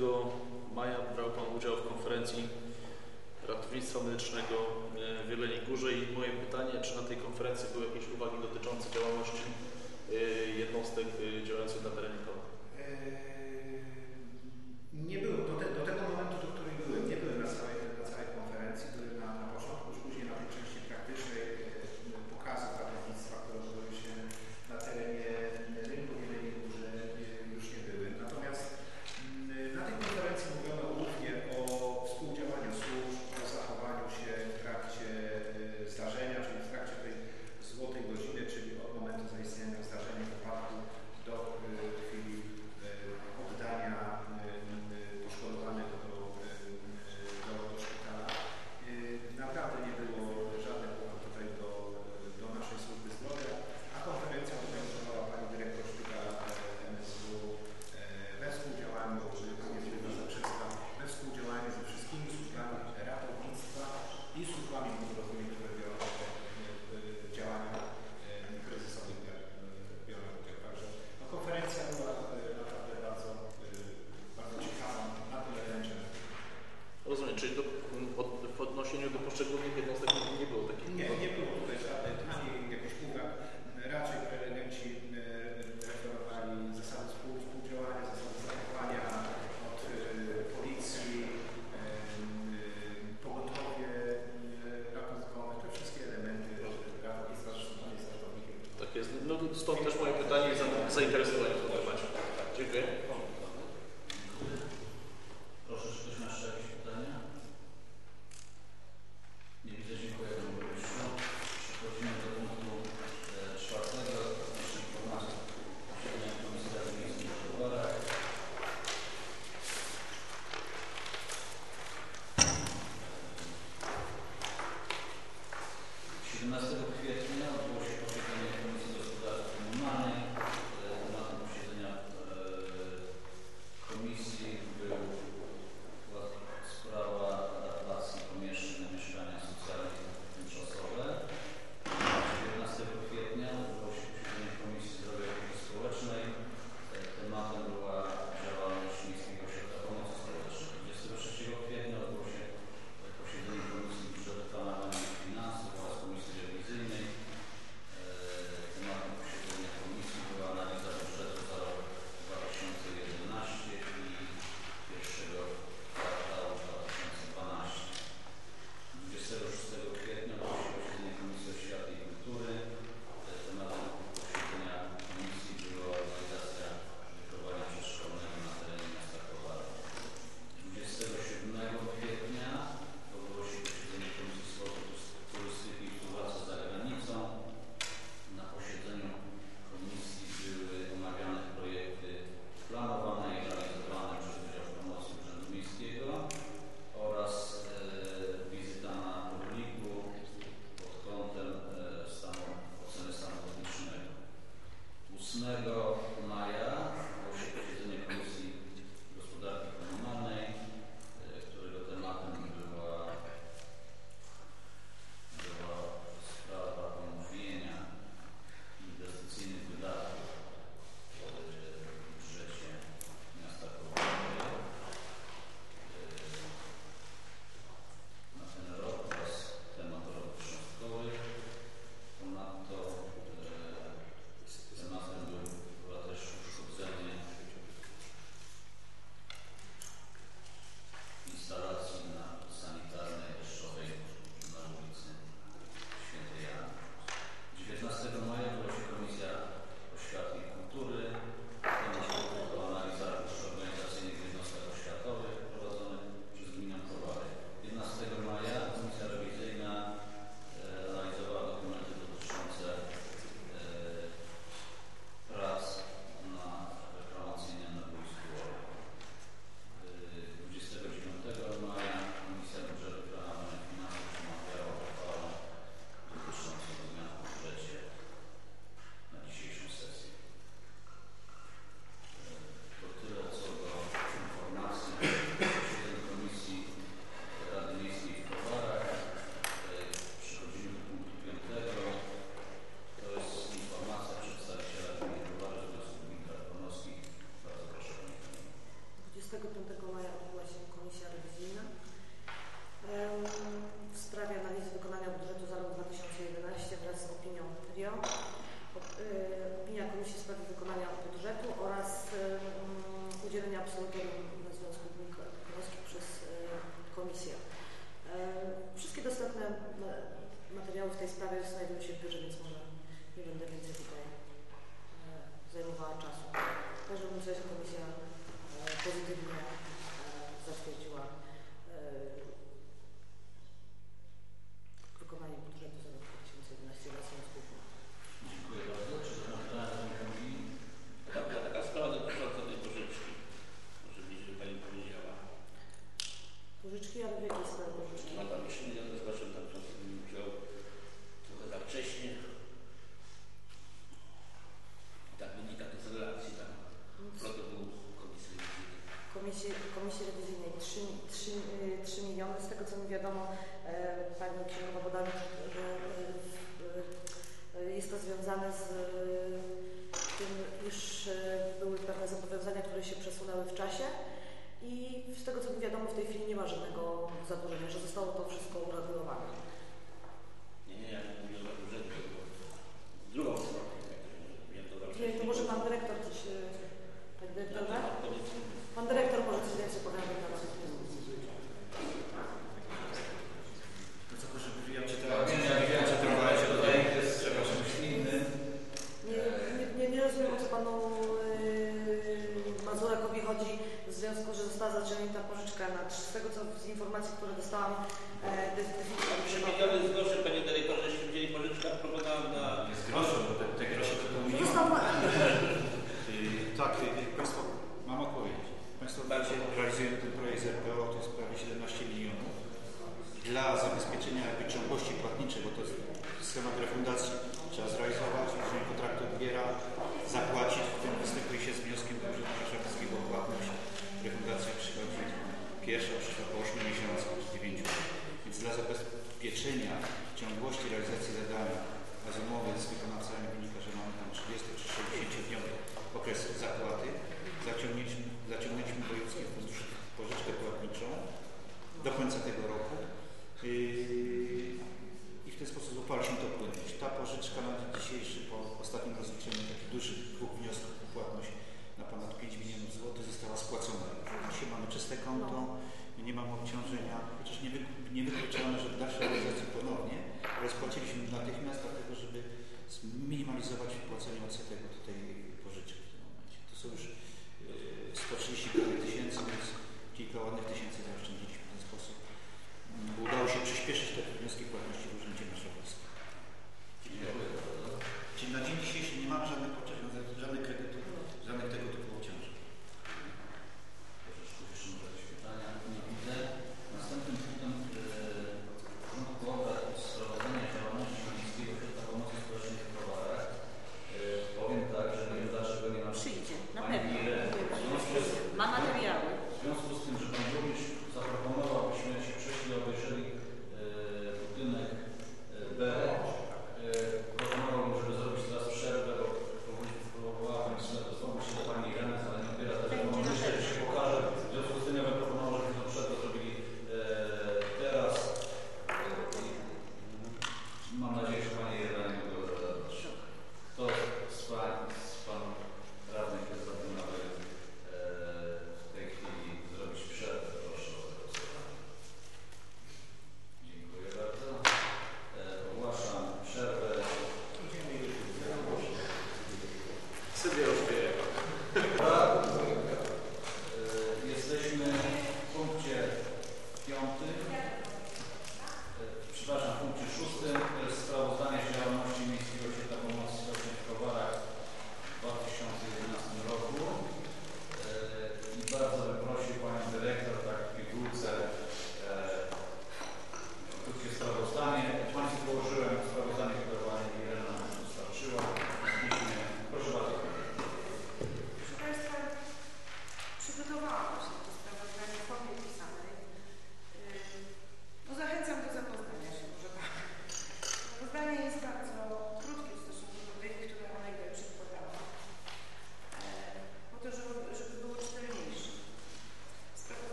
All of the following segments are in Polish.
mezzo סעיף 1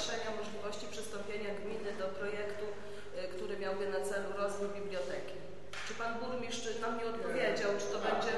rozpatrzenia możliwości przystąpienia gminy do projektu, y, który miałby na celu rozwój biblioteki. Czy pan burmistrz nam nie odpowiedział, czy to tak. będzie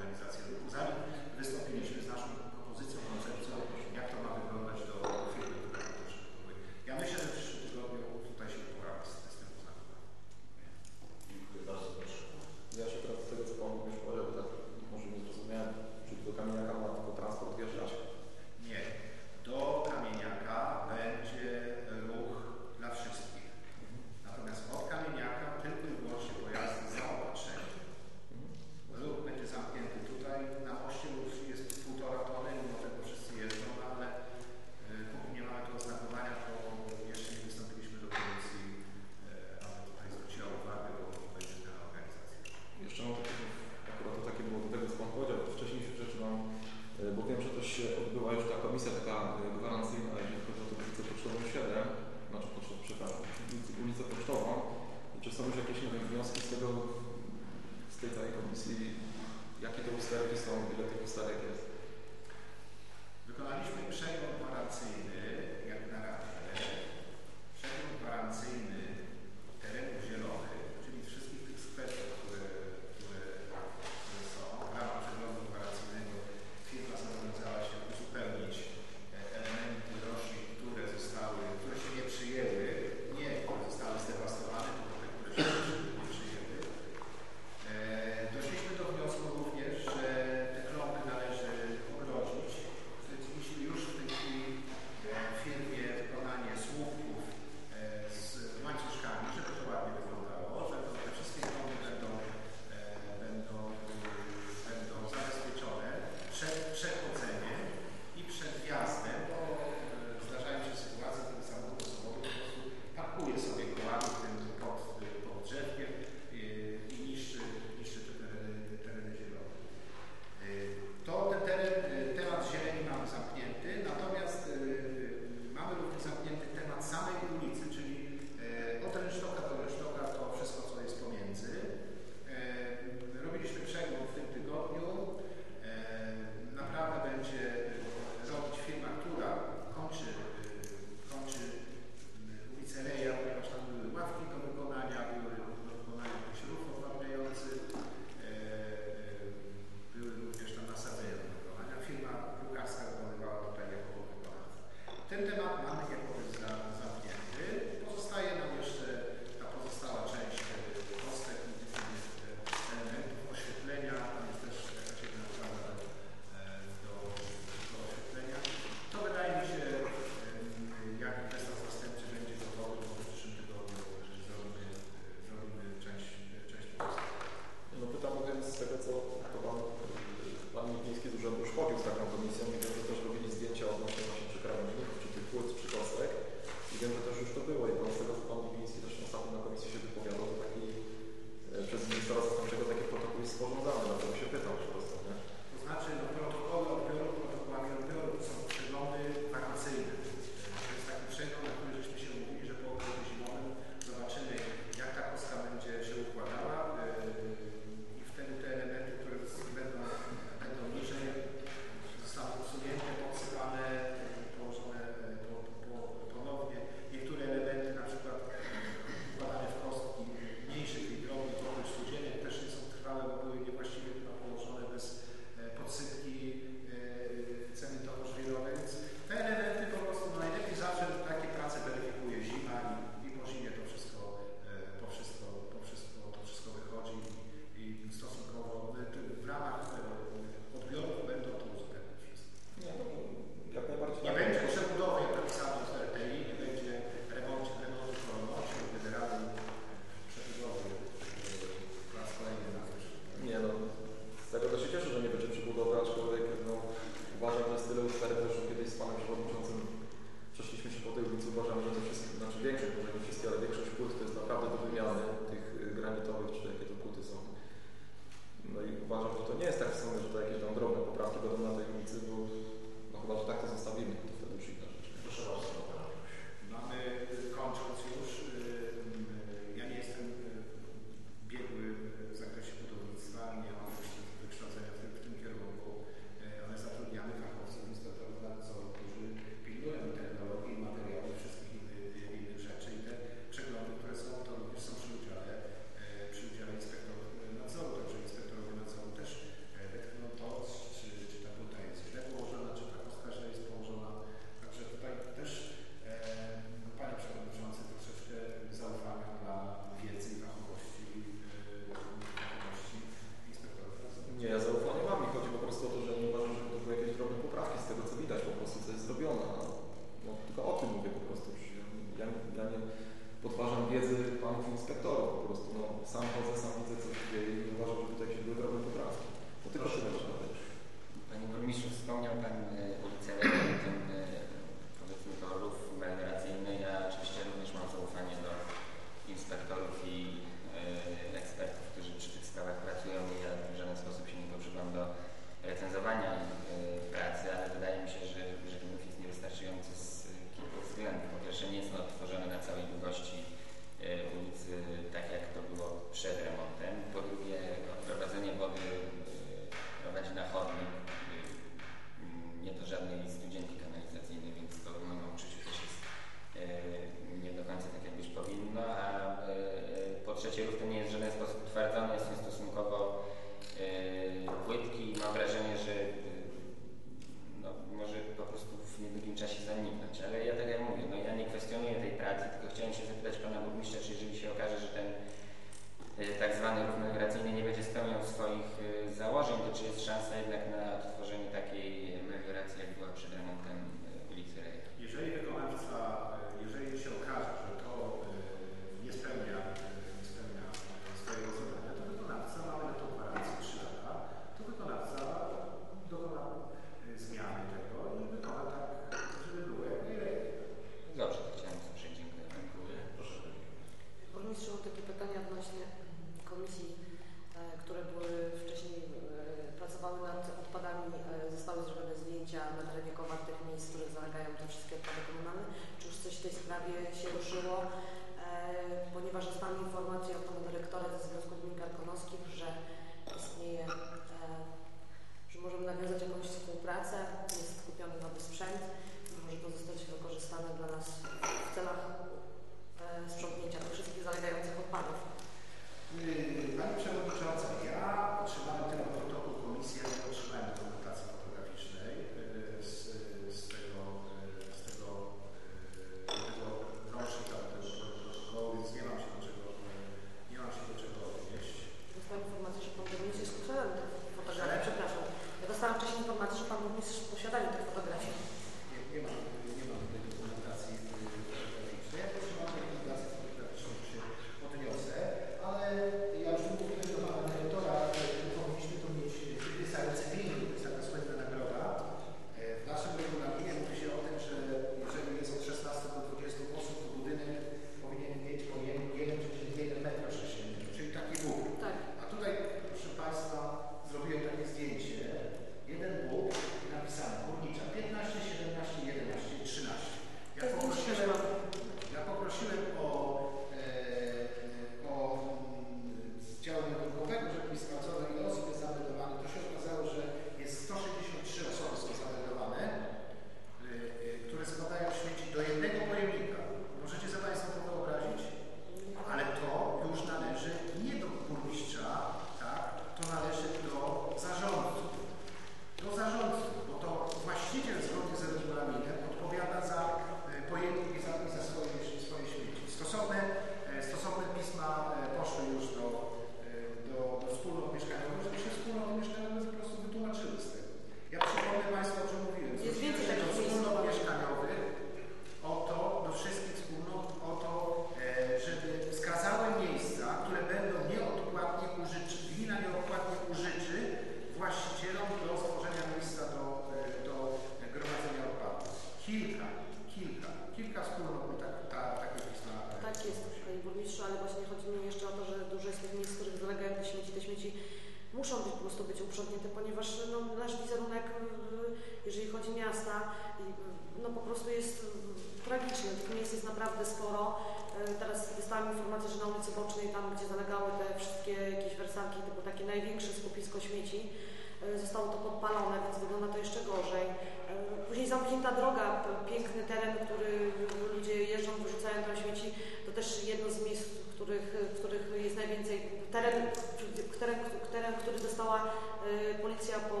Y, policja po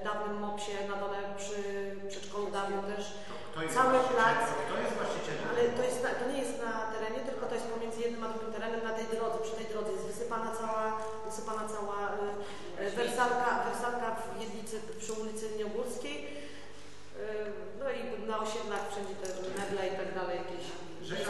y, dawnym mopsie na dole przy przedszkolu dawno też. To, Cały plac. To jest właścicielem. Ale to, jest to nie jest na terenie, tylko to jest pomiędzy jednym a drugim terenem na tej drodze. Przy tej drodze jest wysypana cała, wysypana cała y, wersalka, wersalka w jednicy przy ulicy Liniogórskiej. No i na osiedlach wszędzie te meble i tak dalej jakieś. Rzecz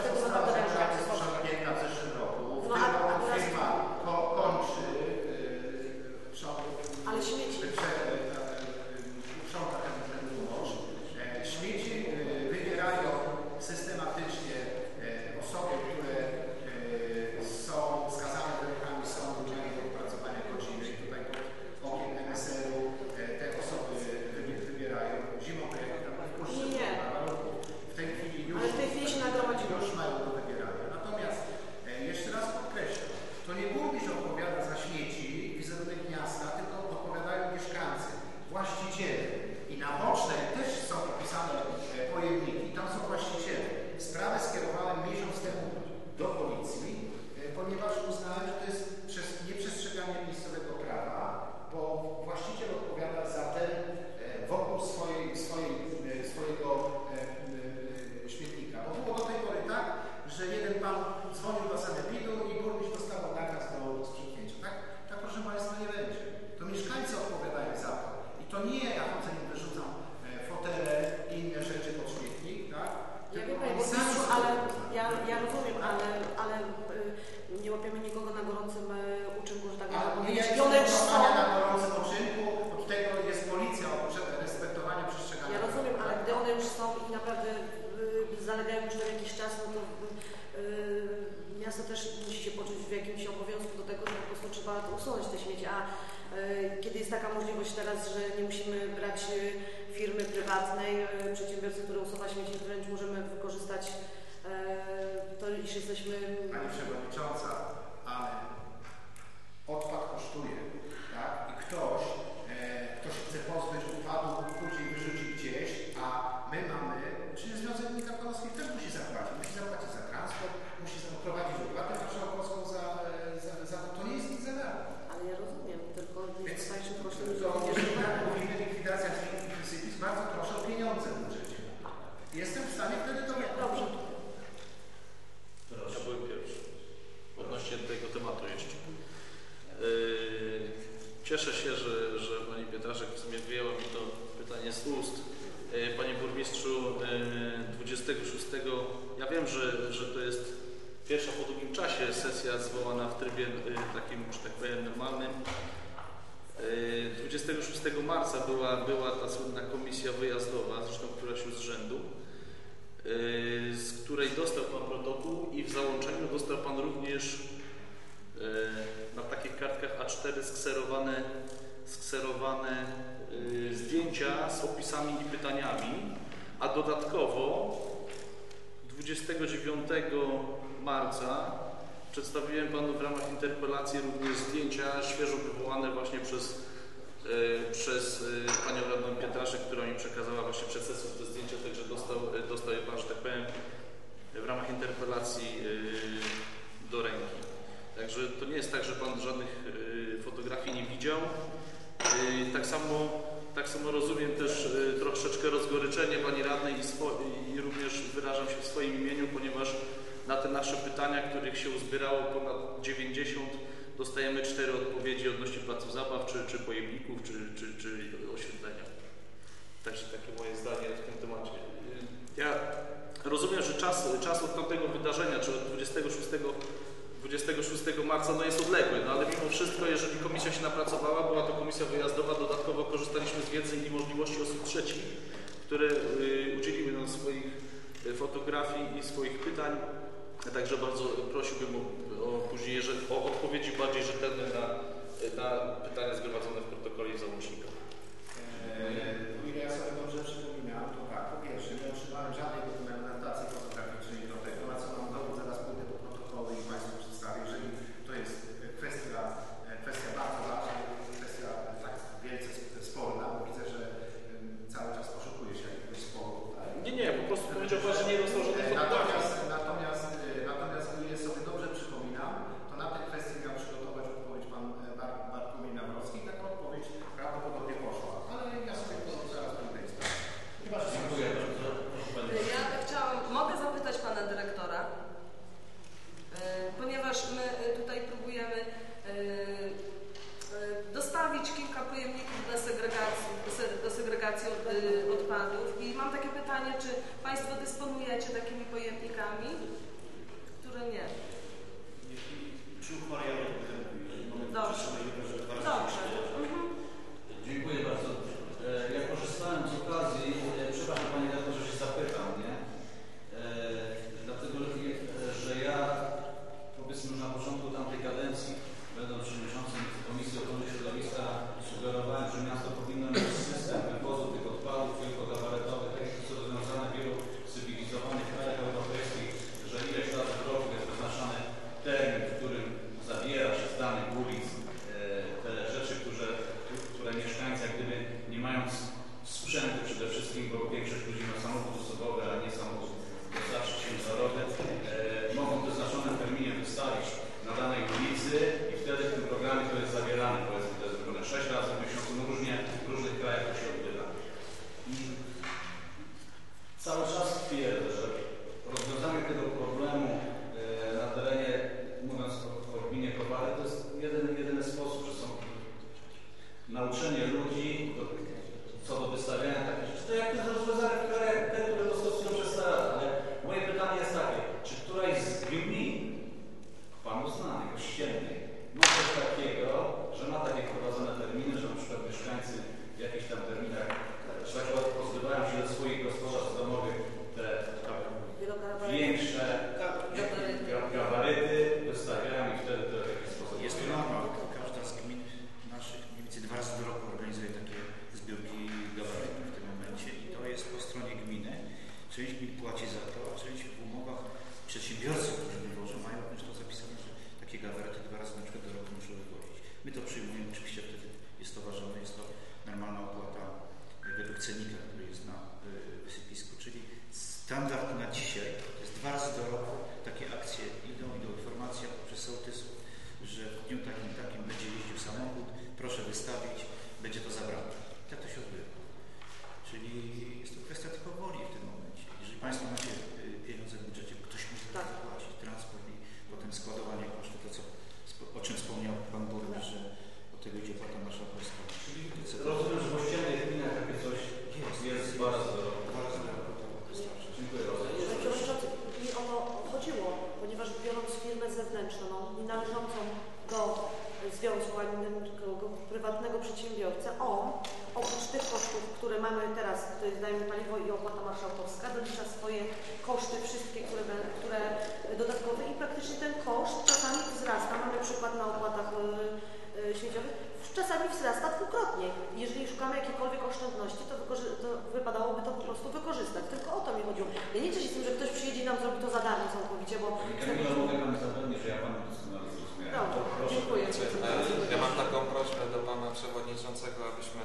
taka możliwość teraz, że w załączeniu dostał Pan również e, na takich kartkach A4 skserowane, skserowane e, zdjęcia z opisami i pytaniami, a dodatkowo 29 marca przedstawiłem Panu w ramach interpelacji również zdjęcia świeżo wywołane właśnie przez, e, przez Panią Radną Pietraszek, która mi przekazała właśnie przez sesję te zdjęcia, także dostał, dostał je Pan, że tak powiem, w ramach interpelacji y, do ręki. Także to nie jest tak, że Pan żadnych y, fotografii nie widział. Y, tak samo, tak samo rozumiem też troszeczkę rozgoryczenie Pani Radnej i, i również wyrażam się w swoim imieniu, ponieważ na te nasze pytania, których się uzbierało ponad 90, dostajemy cztery odpowiedzi odnośnie placów zabaw, czy, czy pojemników, czy, czy, czy oświetlenia. Także takie moje zdanie w tym temacie. Ja Rozumiem, że czas, czas od tamtego wydarzenia, czy od 26, 26 marca, no jest odległy, no ale mimo wszystko, jeżeli komisja się napracowała, była to komisja wyjazdowa, dodatkowo korzystaliśmy z wiedzy i możliwości osób trzecich, które y, udzieliły nam swoich y, fotografii i swoich pytań. Także bardzo prosiłbym o, o później o odpowiedzi bardziej rzetelne na, na pytania zgromadzone w protokole i w załącznikach. Eee, ja sobie dobrze Ja mam taką prośbę do Pana Przewodniczącego, abyśmy